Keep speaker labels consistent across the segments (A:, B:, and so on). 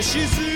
A: 心思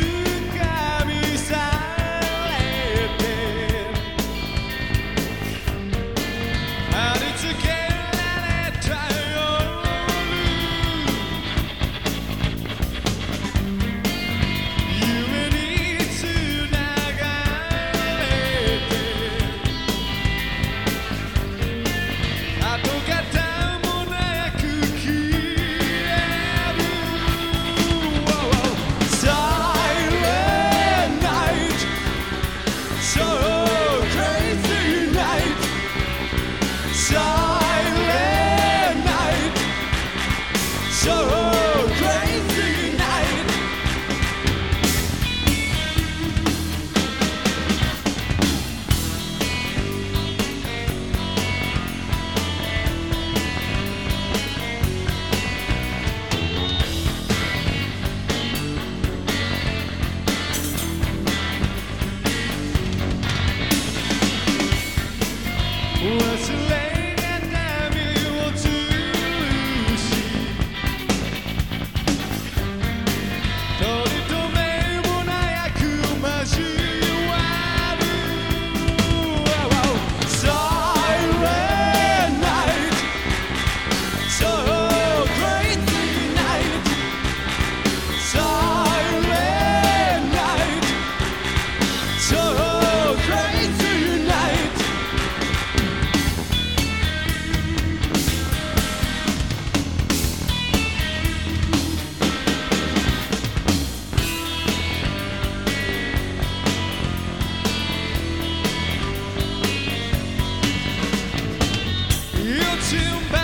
A: your. Too bad.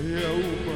A: eu